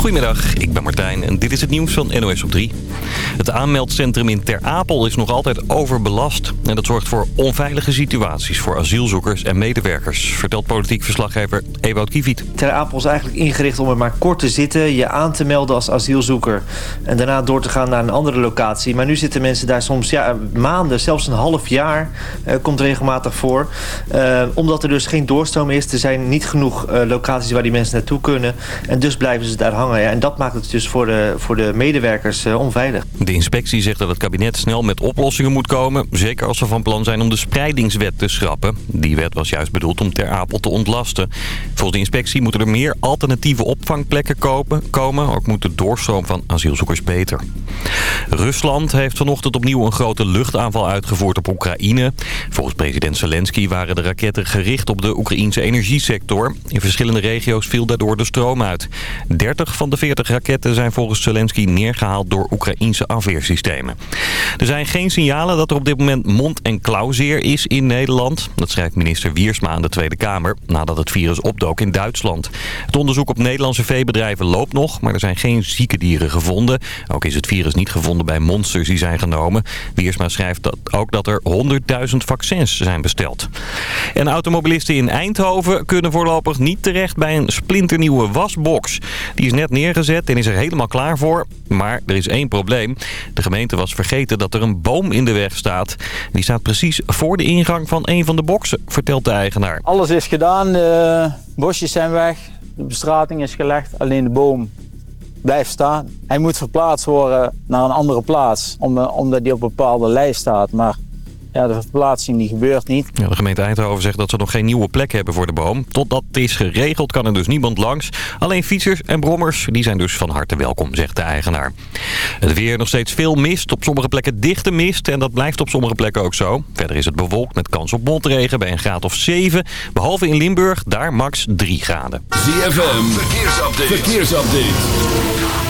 Goedemiddag, ik ben Martijn en dit is het nieuws van NOS op 3. Het aanmeldcentrum in Ter Apel is nog altijd overbelast. En dat zorgt voor onveilige situaties voor asielzoekers en medewerkers... vertelt politiek verslaggever Ewout Kiviet. Ter Apel is eigenlijk ingericht om er maar kort te zitten... je aan te melden als asielzoeker... en daarna door te gaan naar een andere locatie. Maar nu zitten mensen daar soms ja, maanden, zelfs een half jaar... Uh, komt regelmatig voor. Uh, omdat er dus geen doorstroom is. Er zijn niet genoeg uh, locaties waar die mensen naartoe kunnen. En dus blijven ze daar hangen. En dat maakt het dus voor de, voor de medewerkers onveilig. De inspectie zegt dat het kabinet snel met oplossingen moet komen. Zeker als ze van plan zijn om de spreidingswet te schrappen. Die wet was juist bedoeld om Ter Apel te ontlasten. Volgens de inspectie moeten er meer alternatieve opvangplekken kopen, komen. Ook moet de doorstroom van asielzoekers beter. Rusland heeft vanochtend opnieuw een grote luchtaanval uitgevoerd op Oekraïne. Volgens president Zelensky waren de raketten gericht op de Oekraïnse energiesector. In verschillende regio's viel daardoor de stroom uit. 30 van de 40 raketten zijn volgens Zelensky neergehaald door Oekraïnse afweersystemen. Er zijn geen signalen dat er op dit moment mond- en klauwzeer is in Nederland. Dat schrijft minister Wiersma aan de Tweede Kamer nadat het virus opdook in Duitsland. Het onderzoek op Nederlandse veebedrijven loopt nog, maar er zijn geen zieke dieren gevonden. Ook is het virus niet gevonden bij monsters die zijn genomen. Wiersma schrijft dat ook dat er 100.000 vaccins zijn besteld. En automobilisten in Eindhoven kunnen voorlopig niet terecht bij een splinternieuwe wasbox. Die is net neergezet en is er helemaal klaar voor. Maar er is één probleem. De gemeente was vergeten dat er een boom in de weg staat. Die staat precies voor de ingang van een van de boxen, vertelt de eigenaar. Alles is gedaan, de bosjes zijn weg, de bestrating is gelegd. Alleen de boom blijft staan. Hij moet verplaatst worden naar een andere plaats, omdat hij op een bepaalde lijst staat. Maar ja, de verplaatsing die gebeurt niet. Ja, de gemeente Eindhoven zegt dat ze nog geen nieuwe plek hebben voor de boom. Totdat het is geregeld kan er dus niemand langs. Alleen fietsers en brommers die zijn dus van harte welkom, zegt de eigenaar. Het weer nog steeds veel mist. Op sommige plekken dichte mist. En dat blijft op sommige plekken ook zo. Verder is het bewolkt met kans op motregen bij een graad of 7. Behalve in Limburg, daar max 3 graden. ZFM, verkeersupdate. verkeersupdate.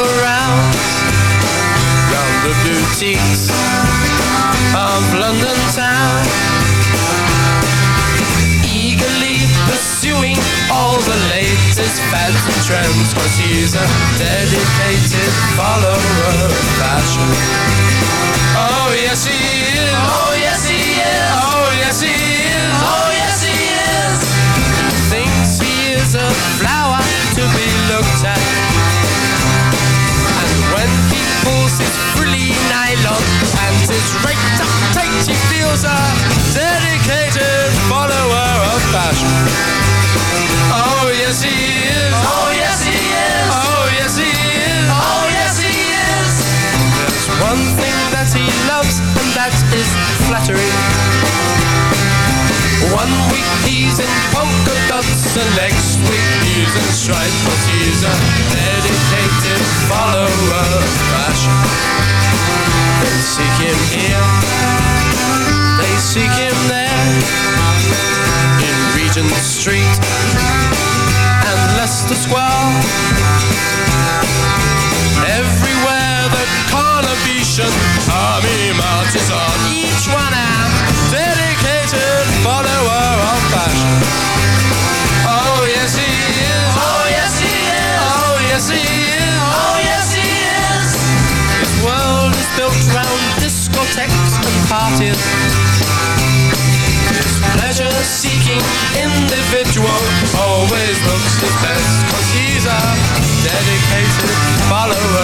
boutiques of London town, eagerly pursuing all the latest fads and trends Cause he's a dedicated follower of fashion. Oh yes he is His raked up tight he feels a dedicated follower of fashion Oh yes he is. Oh yes he is. Oh yes he is. Oh yes he is. There's one thing that he loves and that is flattery. One week he's in polka dots and next week he's in stripes But he's a dedicated follower of fashion They seek him here They seek him there In Regent Street and Leicester Square. Everywhere the Carnabetian army marches on, each one a dedicated follower of fashion. And parties. His pleasure-seeking individual always looks his best Cause he's a dedicated follower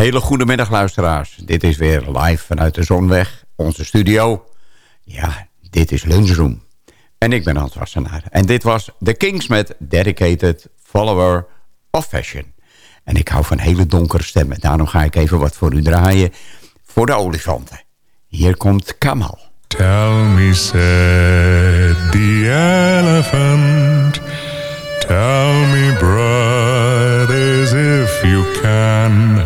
hele goede middag luisteraars. Dit is weer live vanuit de Zonweg, onze studio. Ja, dit is Lunchroom. En ik ben Hans Wassenaar. En dit was The Kings met Dedicated Follower of Fashion. En ik hou van hele donkere stemmen. Daarom ga ik even wat voor u draaien voor de olifanten. Hier komt Kamal. Tell me, said the elephant. Tell me, brothers, if you can,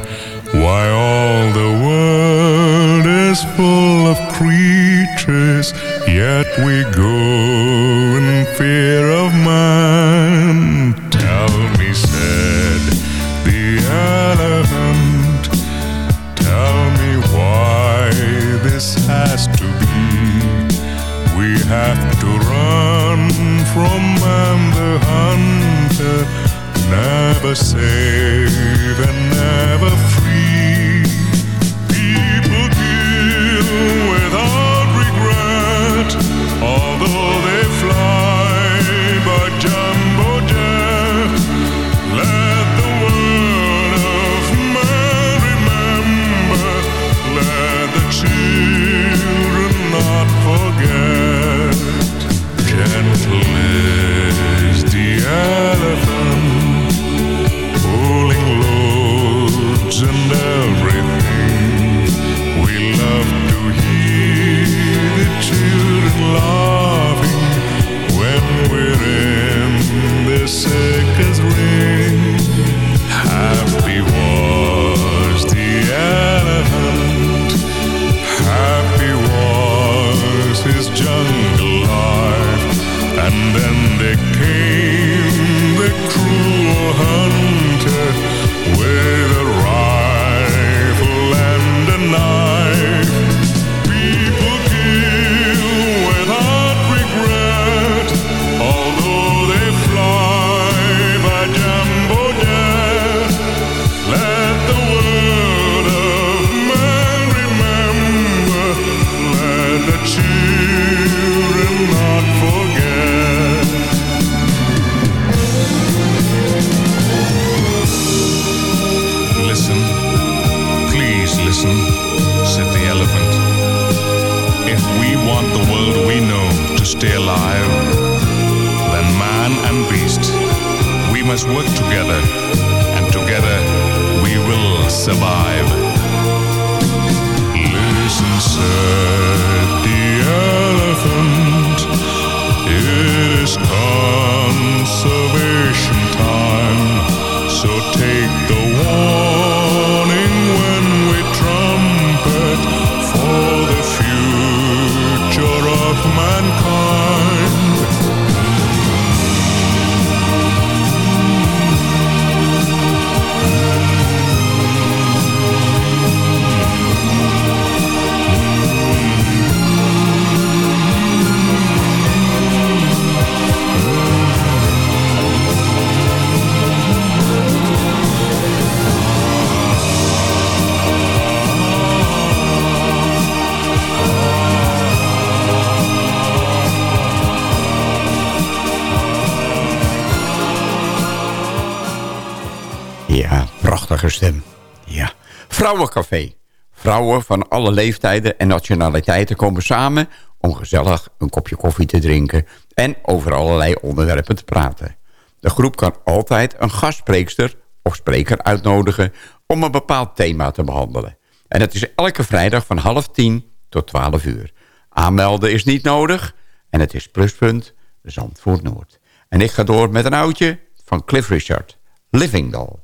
why all the world is full of creatures, yet we go in fear of man. Tell me, said the elephant. Tell me why this has to be. We have to run from man the hunter, never safe and never free. Future of Ja, Vrouwencafé. Vrouwen van alle leeftijden en nationaliteiten komen samen... om gezellig een kopje koffie te drinken... en over allerlei onderwerpen te praten. De groep kan altijd een gastspreekster of spreker uitnodigen... om een bepaald thema te behandelen. En het is elke vrijdag van half tien tot twaalf uur. Aanmelden is niet nodig en het is pluspunt Zandvoort Noord. En ik ga door met een oudje van Cliff Richard, Living Doll.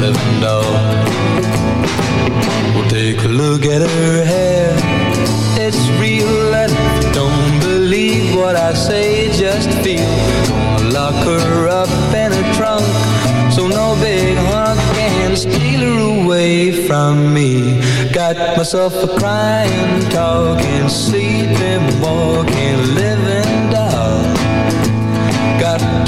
living doll. Well, take a look at her hair. It's real and don't believe what I say. Just feel. Gonna lock her up in a trunk so no big hunk can steal her away from me. Got myself a crying, talking, sleeping, walking, living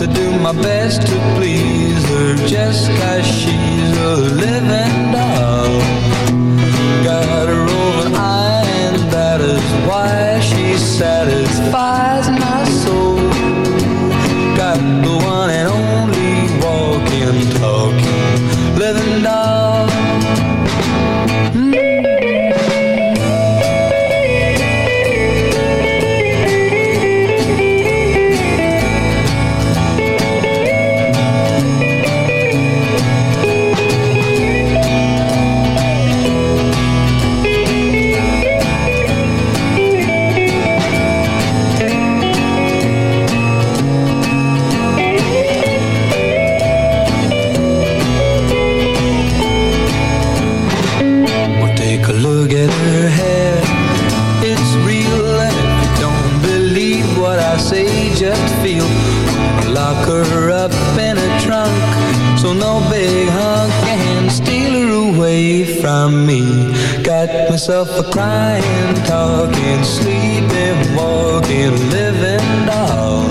to do my best to please her just cause she's a living doll. Got a roving eye and that is why she satisfies my soul. Got the one and only walking, talking, me. Got myself a crying, talking, sleeping, walking, living doll.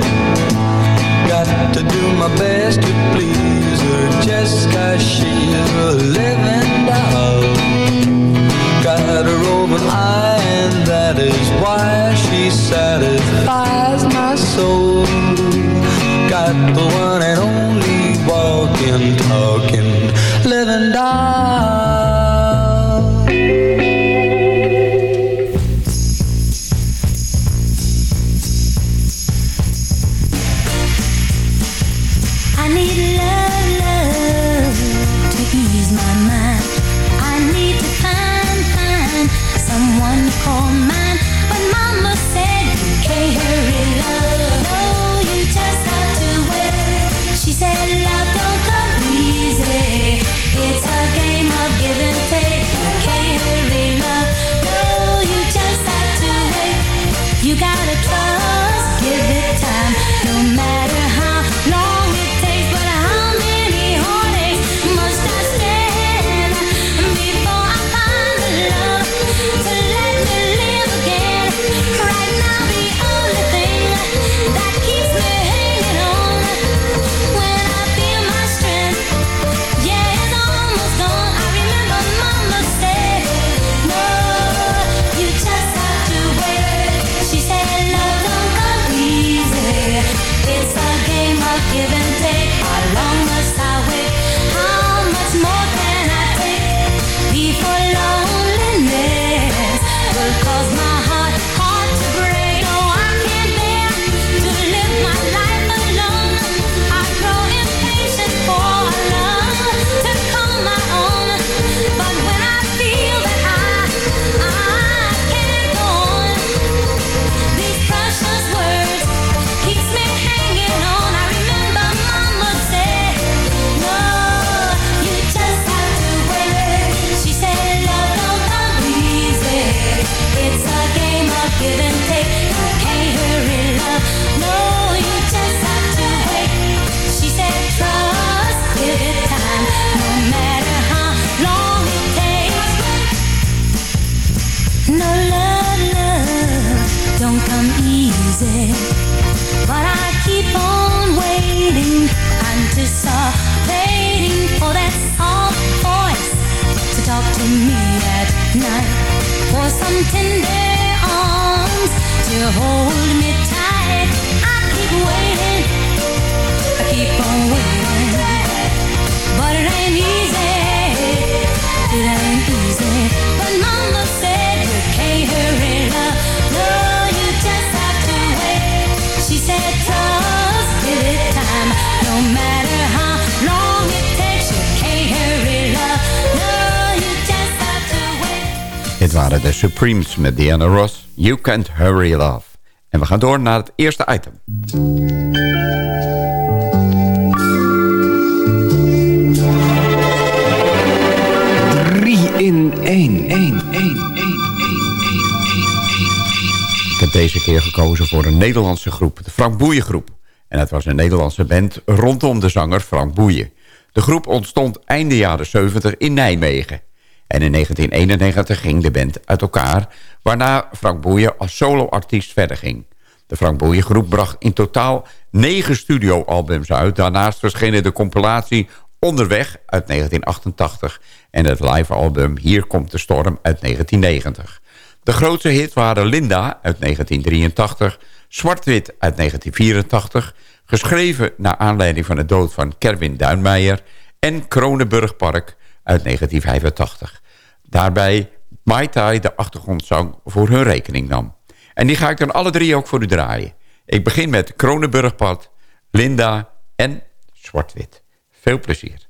Got to do my best to please her just cause she's a living doll. Got her roving eye and that is why she satisfies my soul. Got the one and only walking, talking, living doll. But I keep on waiting, anticipating for that soft voice to talk to me at night. For some tender arms to hold me tight. I keep waiting, I keep on waiting. Dit waren de Supremes met Diana Ross. You Can't Hurry Love. En we gaan door naar het eerste item. Drie in één. één, één, één. Ik heb deze keer gekozen voor een Nederlandse groep, de Frank Boeien groep. En het was een Nederlandse band rondom de zanger Frank Boeien. De groep ontstond einde jaren 70 in Nijmegen. En in 1991 ging de band uit elkaar... waarna Frank Boeien als soloartiest verder ging. De Frank Boeien groep bracht in totaal negen studioalbums uit. Daarnaast verschenen de compilatie Onderweg uit 1988... en het livealbum Hier komt de storm uit 1990. De grootste hit waren Linda uit 1983... Zwart-Wit uit 1984... geschreven naar aanleiding van de dood van Kerwin Duinmeijer... en Kronenburgpark uit 1985. Daarbij Mai Tai de achtergrondzang voor hun rekening nam. En die ga ik dan alle drie ook voor u draaien. Ik begin met Kronenburgpad, Linda en Zwart-Wit. Veel plezier.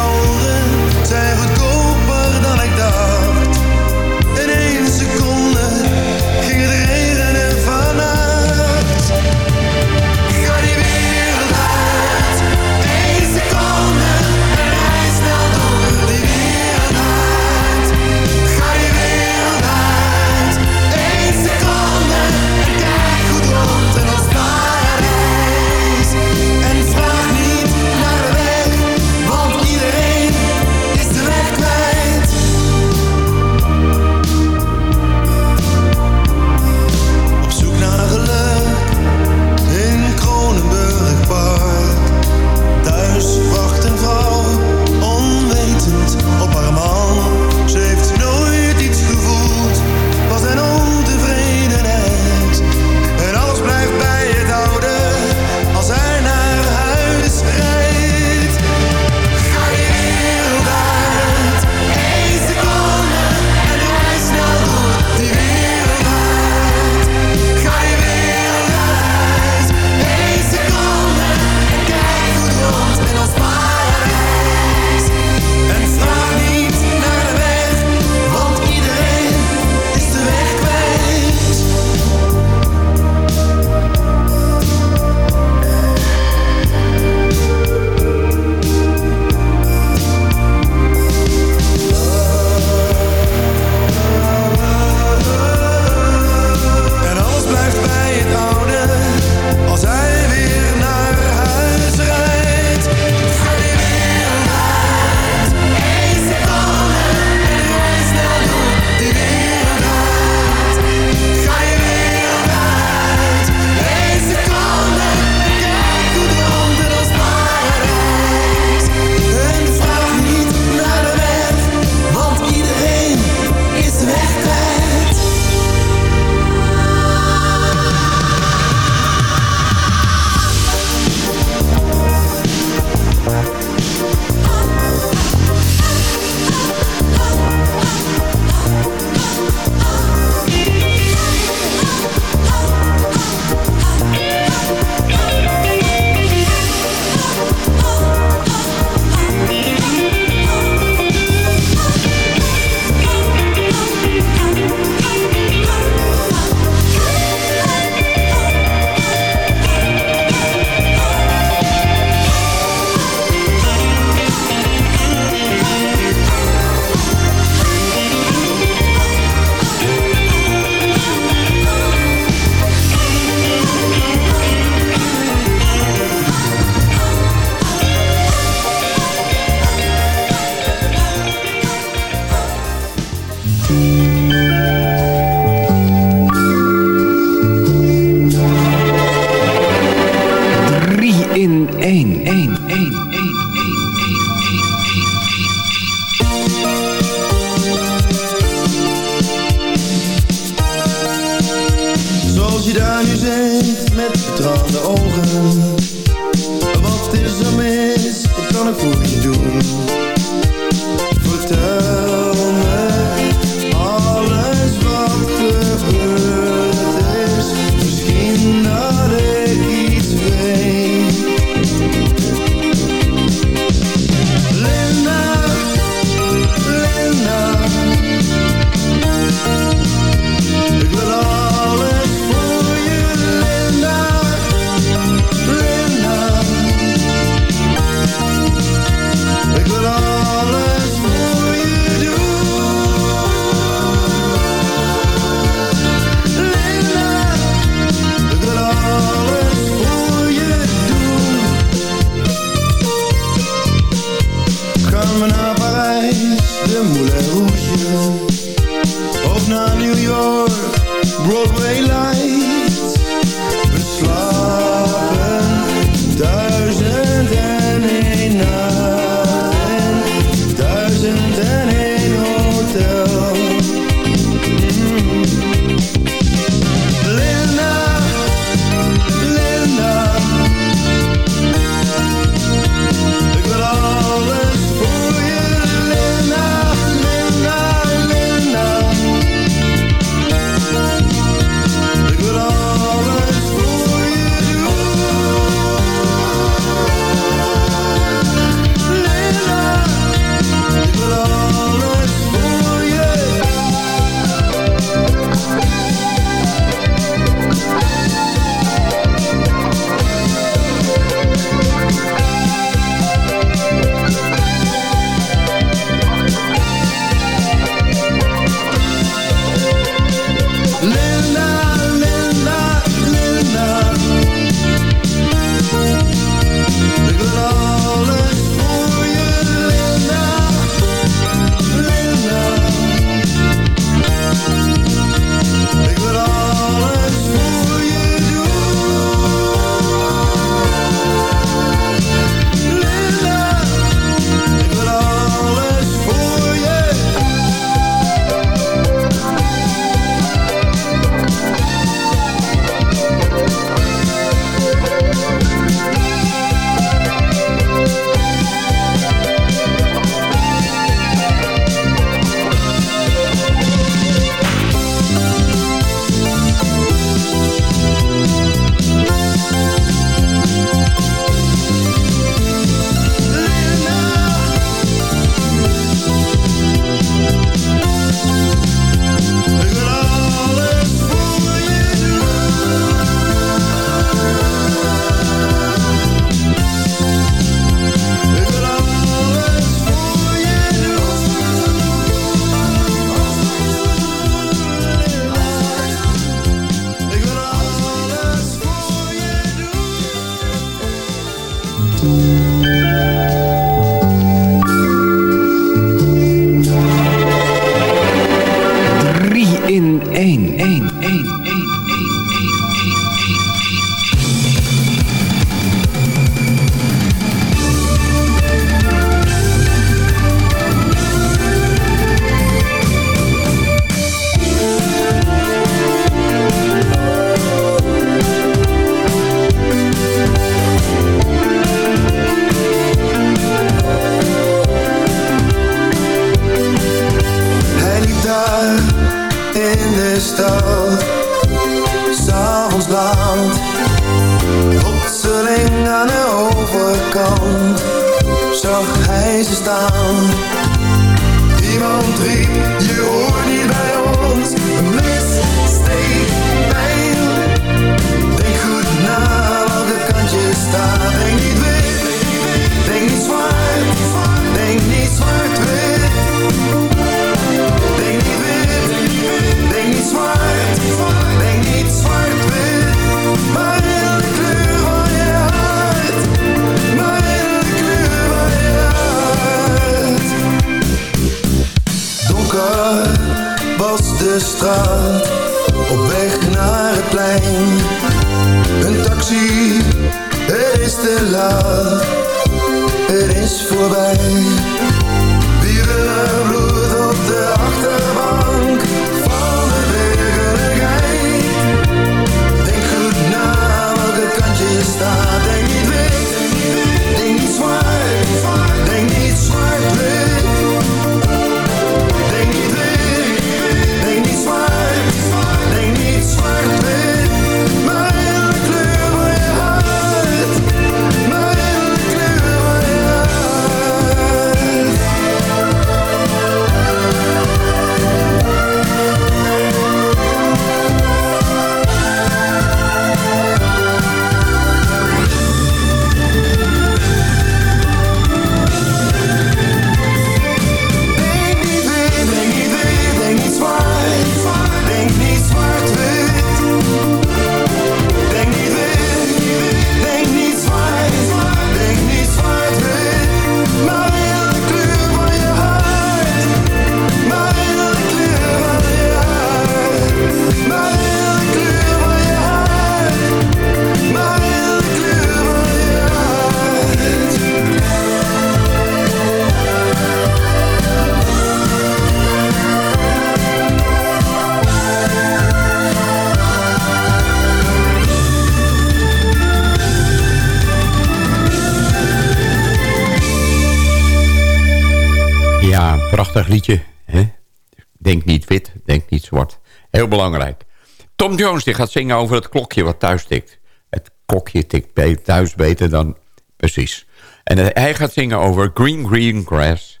Jones die gaat zingen over het klokje wat thuis tikt. Het klokje tikt thuis beter dan... Precies. En eh, hij gaat zingen over green, green grass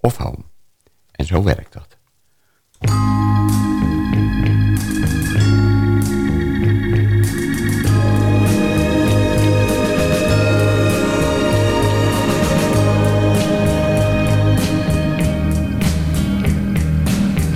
of home. En zo werkt dat.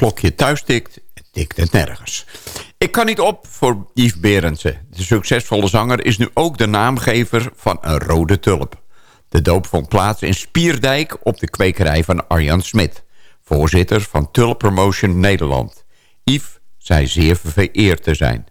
klokje thuis tikt, tikt het nergens. Ik kan niet op voor Yves Berendsen. De succesvolle zanger is nu ook de naamgever van een rode tulp. De doop vond plaats in Spierdijk op de kwekerij van Arjan Smit... voorzitter van Tulp Promotion Nederland. Yves zei zeer vereerd te zijn.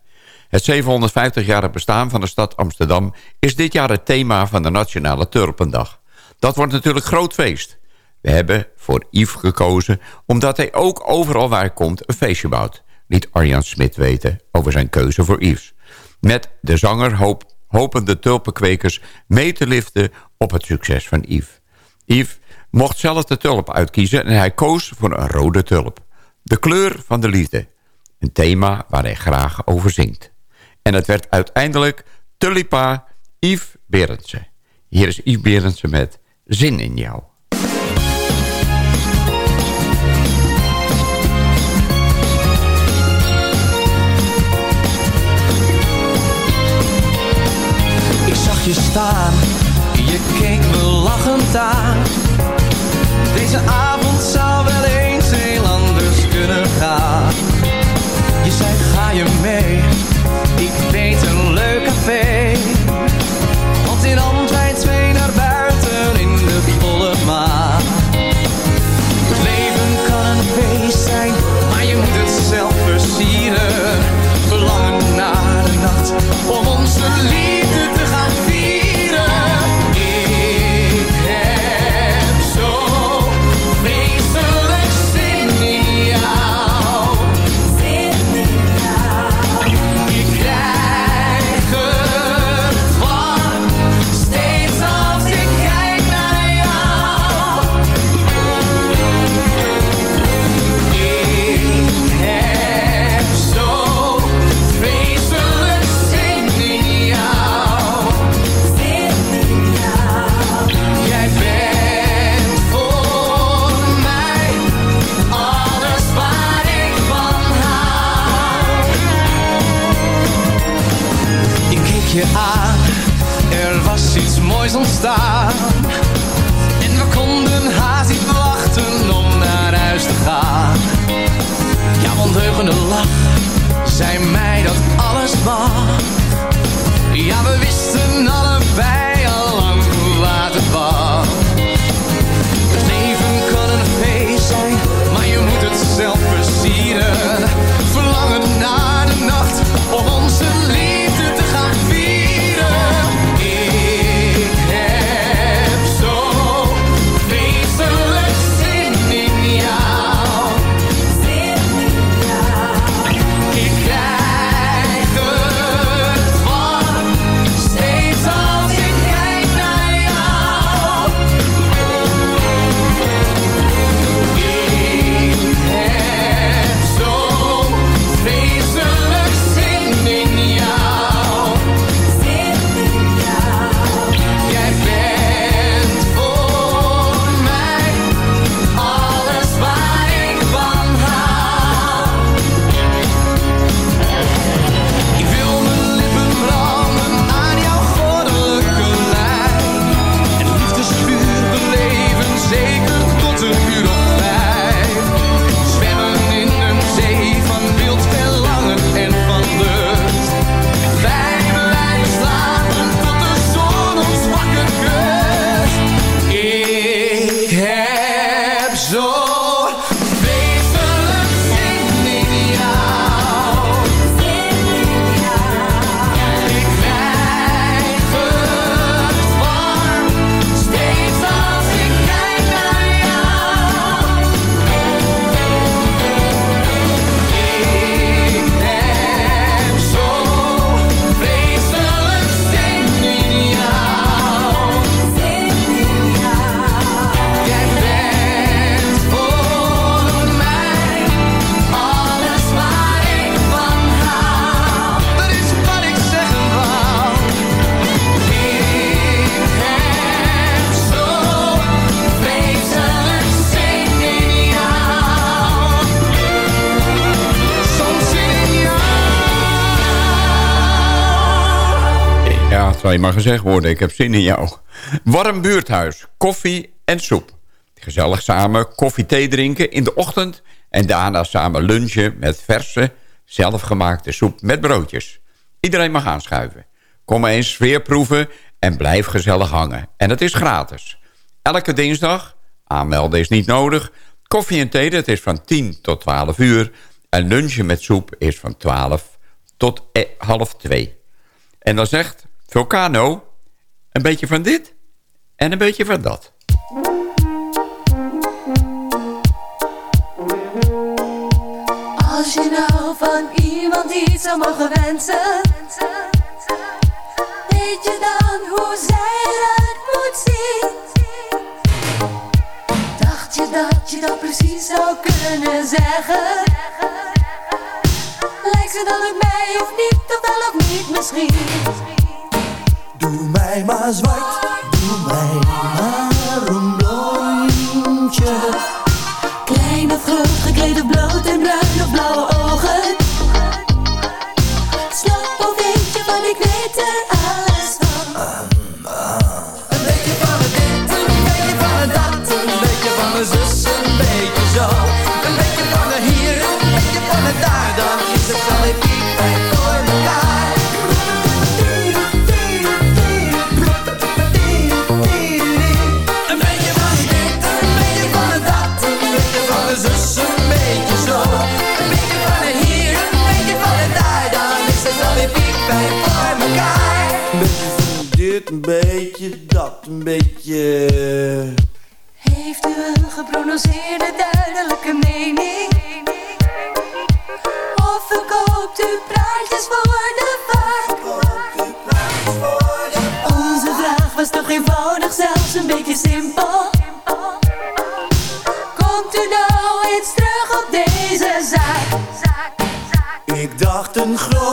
Het 750-jarig bestaan van de stad Amsterdam... is dit jaar het thema van de Nationale Tulpendag. Dat wordt natuurlijk groot feest. We hebben voor Yves gekozen omdat hij ook overal waar hij komt een feestje bouwt. Liet Arjan Smit weten over zijn keuze voor Yves. Met de zanger hoop, hopen de tulpenkwekers mee te liften op het succes van Yves. Yves mocht zelf de tulp uitkiezen en hij koos voor een rode tulp. De kleur van de liefde. Een thema waar hij graag over zingt. En het werd uiteindelijk Tulipa Yves Berendsen. Hier is Yves Berendsen met Zin in jou. está. Zal je maar gezegd worden. Ik heb zin in jou. Warm buurthuis, koffie en soep. Gezellig samen koffie, thee drinken in de ochtend... en daarna samen lunchen met verse, Zelfgemaakte soep met broodjes. Iedereen mag aanschuiven. Kom eens sfeer proeven en blijf gezellig hangen. En het is gratis. Elke dinsdag, aanmelden is niet nodig... Koffie en thee, dat is van 10 tot 12 uur. En lunchen met soep is van 12 tot eh, half 2. En dan zegt Vulcano een beetje van dit en een beetje van dat. Als je nou van iemand iets zou mogen wensen, weet je dan hoe zij eruit moet zien? Dacht je dat je dat precies zou kunnen zeggen? Lijkt ze dan op mij of niet, of wel of niet misschien? Doe mij maar zwart, doe mij maar een blondje. Klein of groot, gekleed bloot en bruin Een beetje van dit, een beetje dat, een beetje... Heeft u een geprononceerde duidelijke mening? Of verkoopt u praatjes voor de vaak? Onze vraag was toch eenvoudig, zelfs een beetje simpel. Komt u nou eens terug op deze zaak? Ik dacht een grote,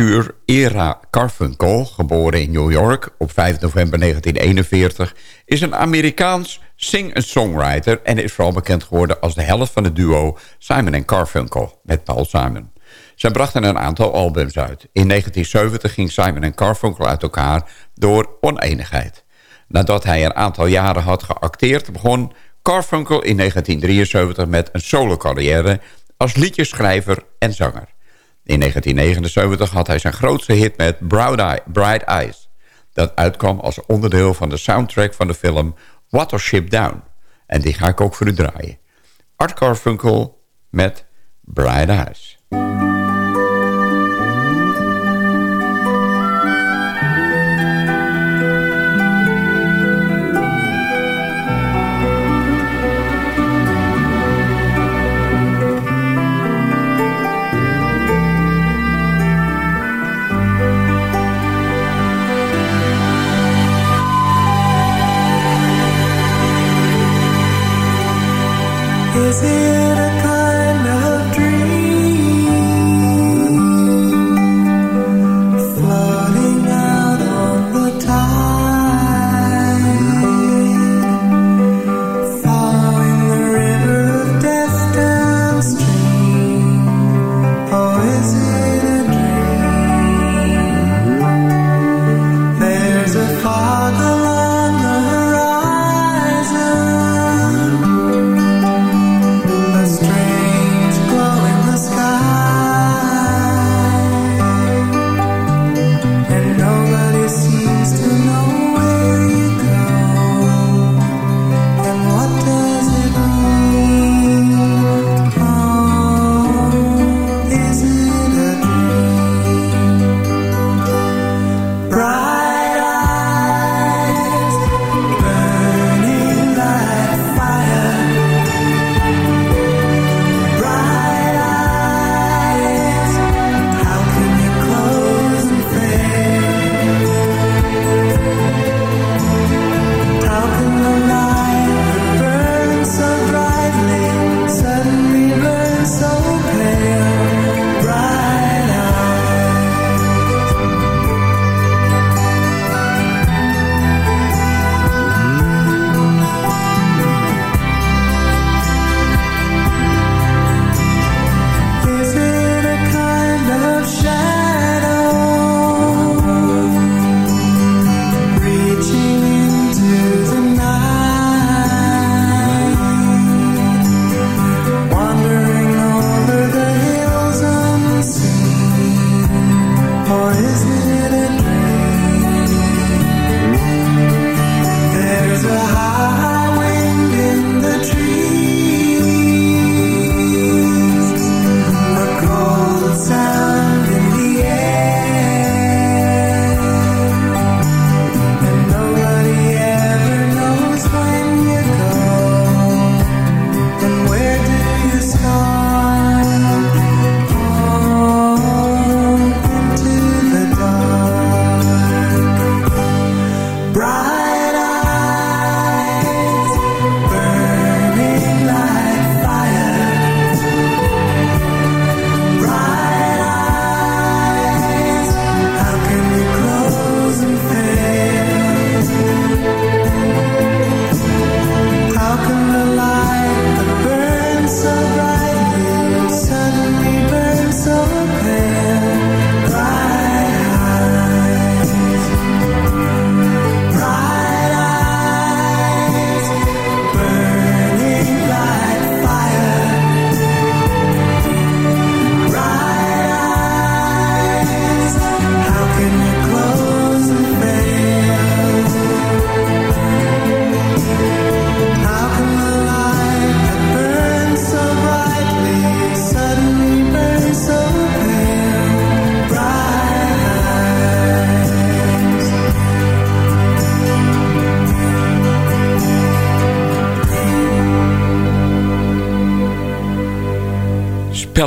Arthur Era Carfunkel, geboren in New York op 5 november 1941... is een Amerikaans sing-songwriter... en is vooral bekend geworden als de helft van het duo Simon Carfunkel met Paul Simon. Zij brachten een aantal albums uit. In 1970 ging Simon Carfunkel uit elkaar door oneenigheid. Nadat hij een aantal jaren had geacteerd... begon Carfunkel in 1973 met een solo-carrière... als liedjeschrijver en zanger. In 1979 had hij zijn grootste hit met Bright Eyes... dat uitkwam als onderdeel van de soundtrack van de film Watership Down. En die ga ik ook voor u draaien. Art Carfunkel met Bright Eyes.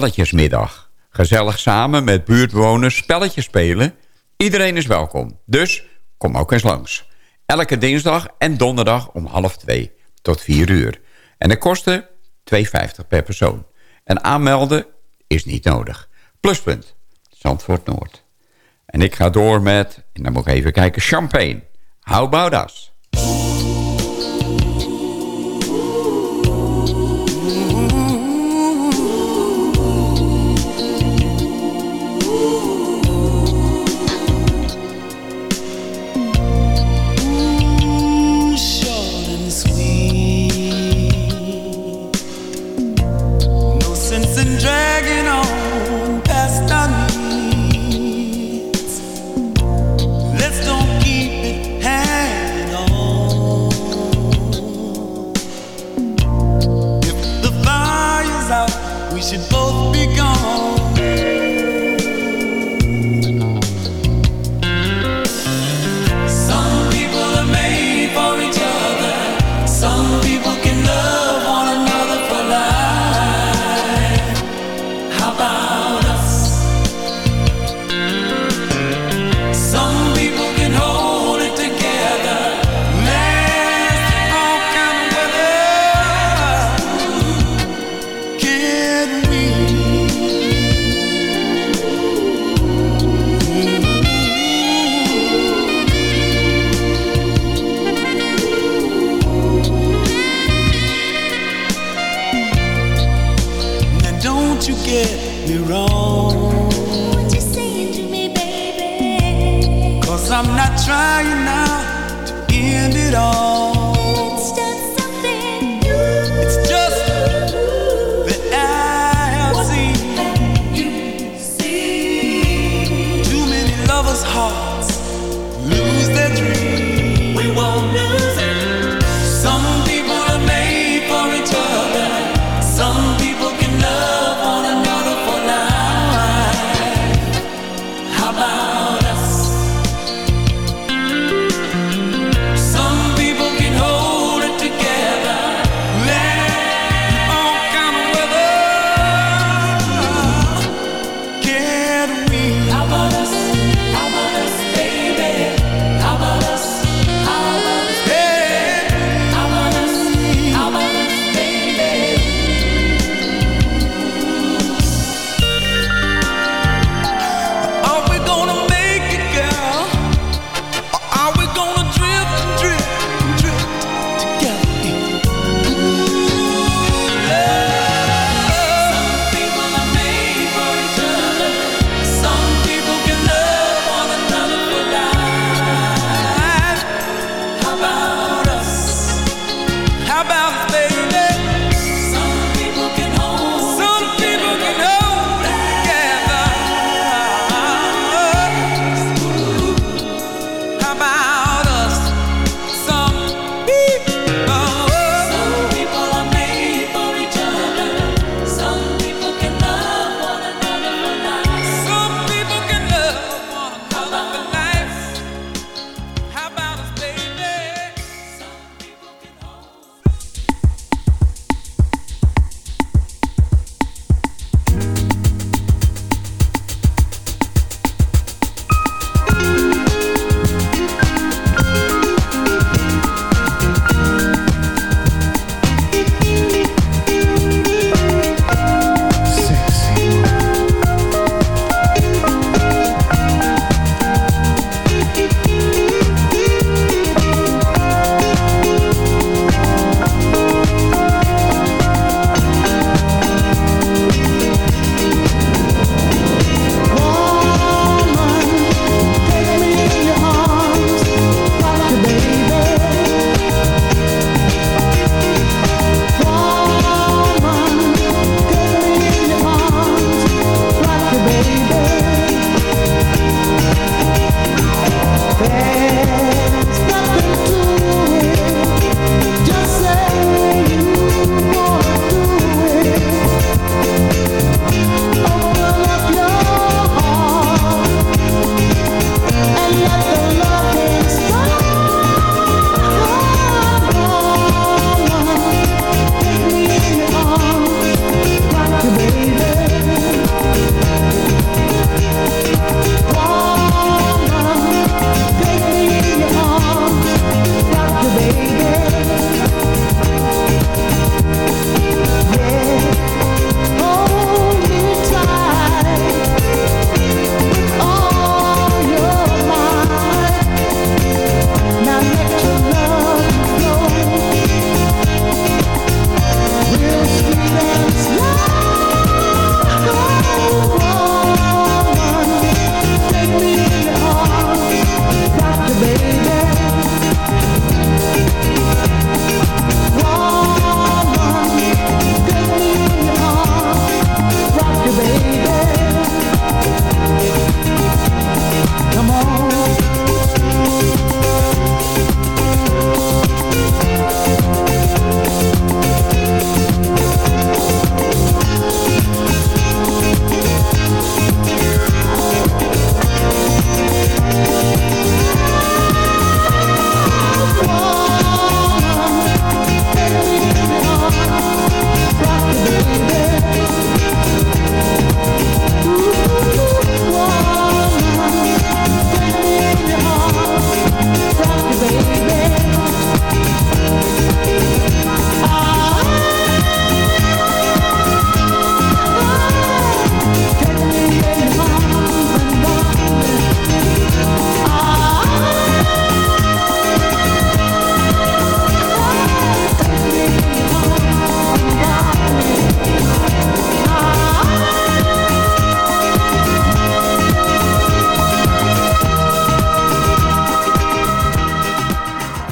spelletjesmiddag. Gezellig samen met buurtbewoners spelletjes spelen. Iedereen is welkom, dus kom ook eens langs. Elke dinsdag en donderdag om half twee tot vier uur. En de kosten 2,50 per persoon. En aanmelden is niet nodig. Pluspunt, Zandvoort Noord. En ik ga door met, en dan moet ik even kijken, champagne. Hou about us?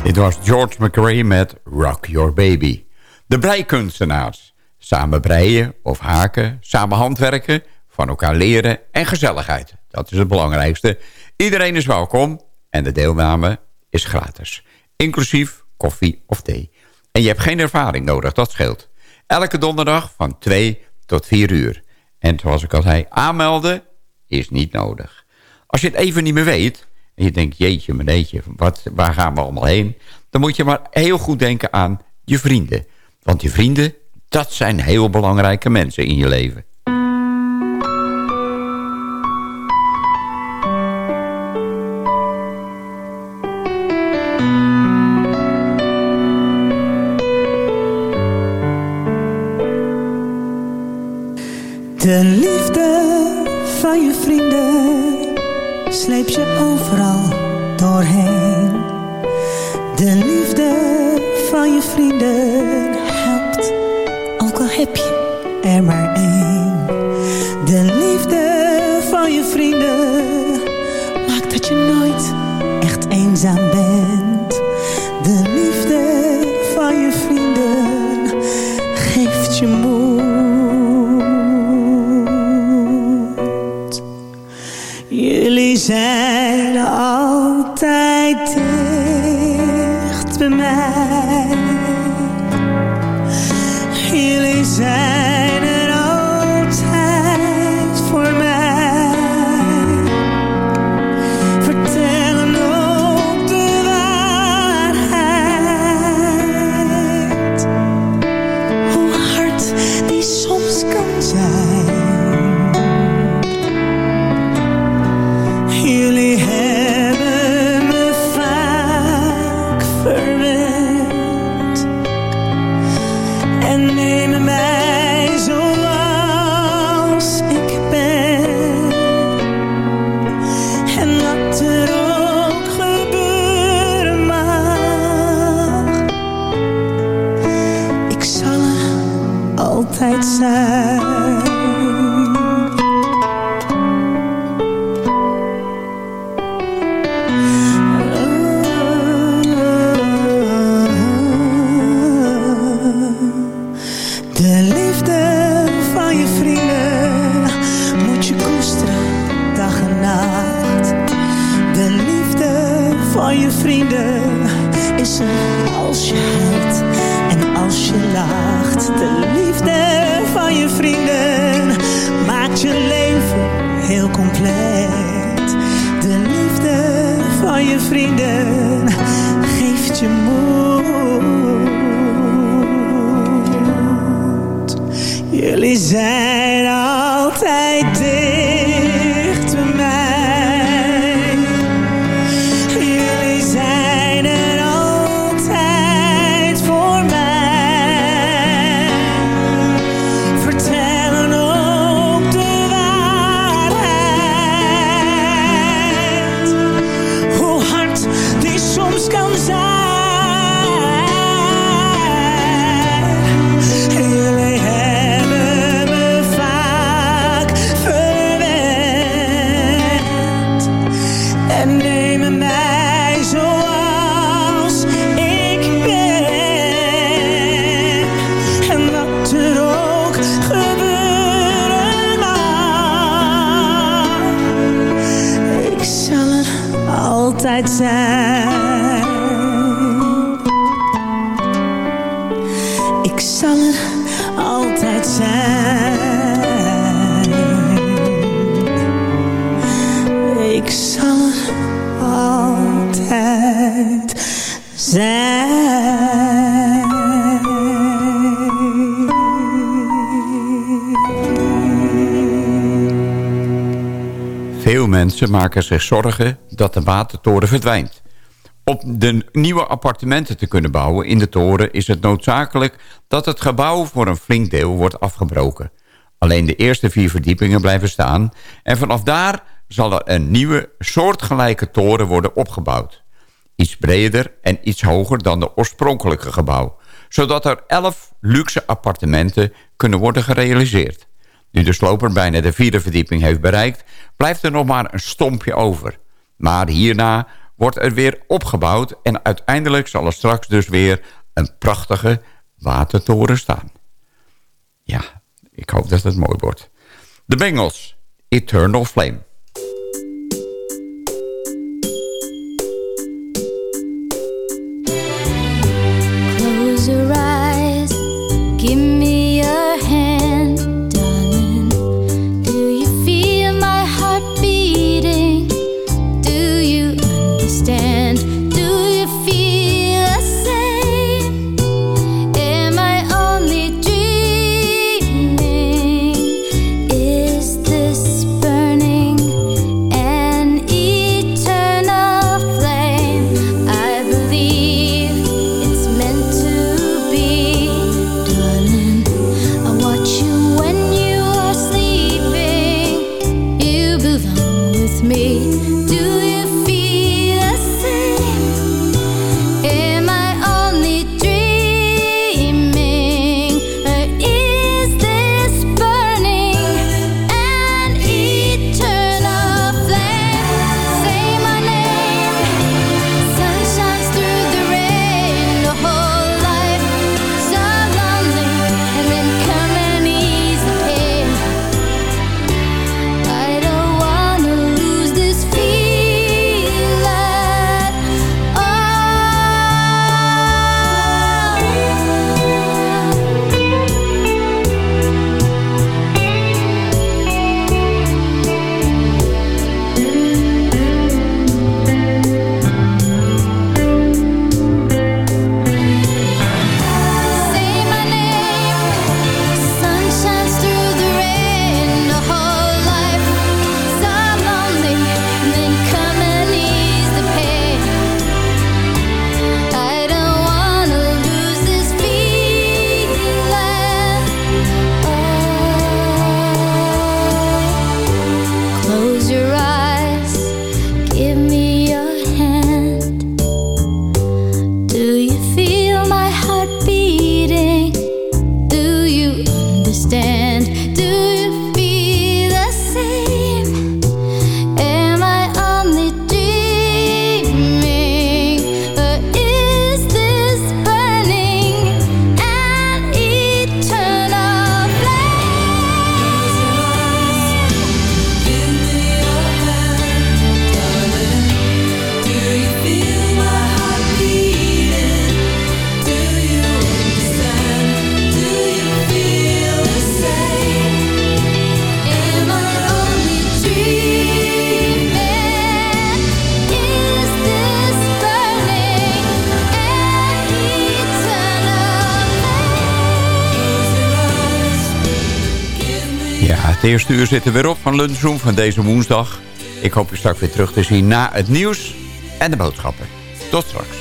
Dit was George McRae met Rock Your Baby. De breikunstenaars. Samen breien of haken, samen handwerken, van elkaar leren en gezelligheid. Dat is het belangrijkste. Iedereen is welkom en de deelname is gratis. Inclusief koffie of thee. En je hebt geen ervaring nodig, dat scheelt. Elke donderdag van 2 tot 4 uur. En zoals ik al zei, aanmelden is niet nodig. Als je het even niet meer weet... en je denkt, jeetje, meneetje, wat, waar gaan we allemaal heen... dan moet je maar heel goed denken aan je vrienden. Want je vrienden, dat zijn heel belangrijke mensen in je leven. De liefde sleep je overal doorheen. De liefde van je vrienden helpt, ook al heb je reason altijd zijn. Mensen maken zich zorgen dat de watertoren verdwijnt. Om de nieuwe appartementen te kunnen bouwen in de toren... is het noodzakelijk dat het gebouw voor een flink deel wordt afgebroken. Alleen de eerste vier verdiepingen blijven staan... en vanaf daar zal er een nieuwe soortgelijke toren worden opgebouwd. Iets breder en iets hoger dan de oorspronkelijke gebouw... zodat er elf luxe appartementen kunnen worden gerealiseerd. Nu de sloper bijna de vierde verdieping heeft bereikt... blijft er nog maar een stompje over. Maar hierna wordt er weer opgebouwd... en uiteindelijk zal er straks dus weer een prachtige watertoren staan. Ja, ik hoop dat het mooi wordt. De Bengals, Eternal Flame. Eerste uur zit er weer op van Lunchroom van deze woensdag. Ik hoop je straks weer terug te zien na het nieuws en de boodschappen. Tot straks.